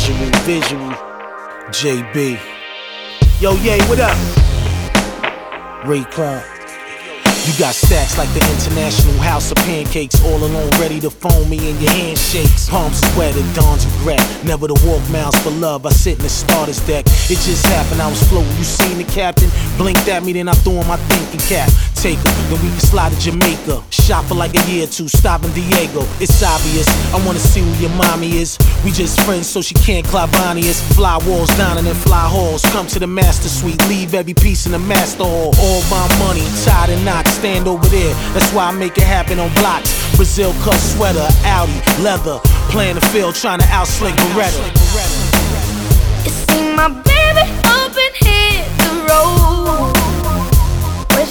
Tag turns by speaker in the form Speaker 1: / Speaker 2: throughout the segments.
Speaker 1: visual, visual. JB. Yo, yay, what up? Raekwon. You got stacks like the International House of Pancakes, all alone ready to phone me and your handshakes. Palms it dawns regret. Never to walk miles for love. I sit in the starter's deck. It just happened, I was floating. You seen the captain? Blinked at me, then I threw on my thinking cap. Then we can slide to Jamaica. Shop for like a year or two, stop in Diego. It's obvious, I wanna see who your mommy is. We just friends, so she can't Clavani us. Fly walls down and then fly halls. Come to the master suite, leave every piece in the master hall. All my money, tied and knots stand over there. That's why I make it happen on blocks. Brazil cut sweater, Audi, leather. Playing the field, trying to outslick Beretta.
Speaker 2: You see my baby up and hit the road.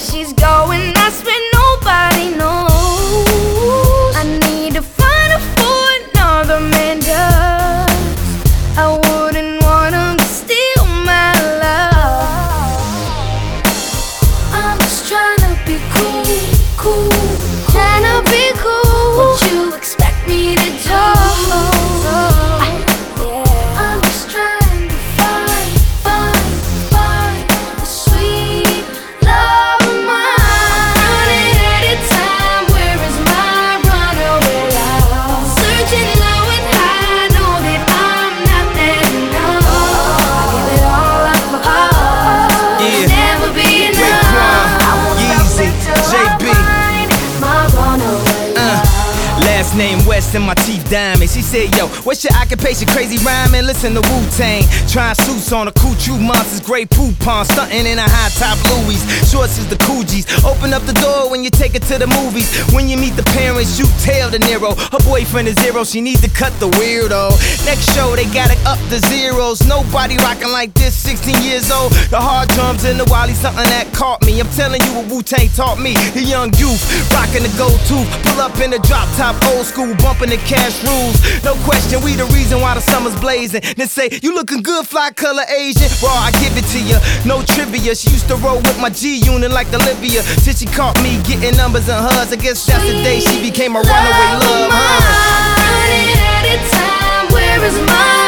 Speaker 2: She's going,
Speaker 3: Name West and my teeth diamond. She said, Yo, what's your occupation? Crazy rhyming. Listen to Wu Tang. Trying suits on a cool monsters, gray poop on, stunting in a high top Louis. Shorts is the Coogis. Open up the door when you take her to the movies. When you meet the parents, you tell De Niro. Her boyfriend is zero. She needs to cut the weirdo. Next show, they got it up the zeros. Nobody rocking like this. 16 years old. The hard drums and the Wally, something that caught me. I'm telling you what Wu Tang taught me. The young youth rocking the go-to. Pull up in the drop top, old school, bumping the cash rules. No question, we the reason why the summer's blazing. Then say, you looking good, fly color Asian. Raw, I give it to you. No trivia. She used to roll with my G unit like Olivia. Till she caught me getting numbers and hugs. I guess that's the day she became a runaway love. Huh?
Speaker 2: Running out of time, where is my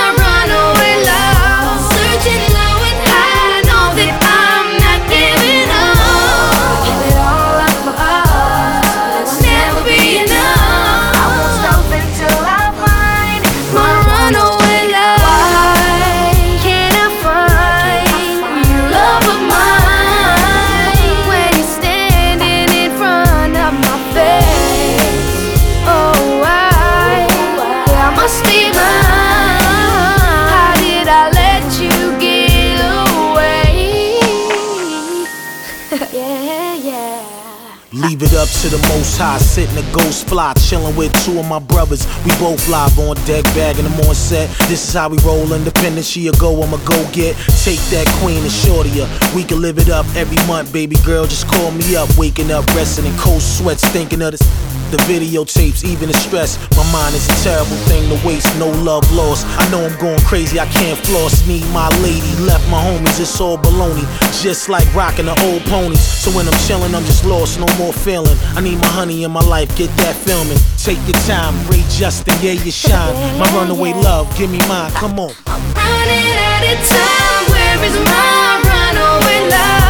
Speaker 1: Leave it up to the most high, sitting a ghost fly, chilling with two of my brothers. We both live on deck, bagging them on set. This is how we roll independent. She a go, I'ma go get. Take that queen and shorty up. We can live it up every month, baby girl. Just call me up, waking up, resting in cold sweats, thinking of this. The videotapes, even the stress. My mind is a terrible thing to waste, no love lost. I know I'm going crazy, I can't floss. Need my lady, left my homies, it's all baloney. Just like rocking the old ponies. So when I'm chilling, I'm just lost, no more feeling. I need my honey in my life, get that filming. Take your time, Ray Justin, yeah, you shine. My runaway love, give me mine, come on.
Speaker 2: I'm Running out of time, where is my runaway love?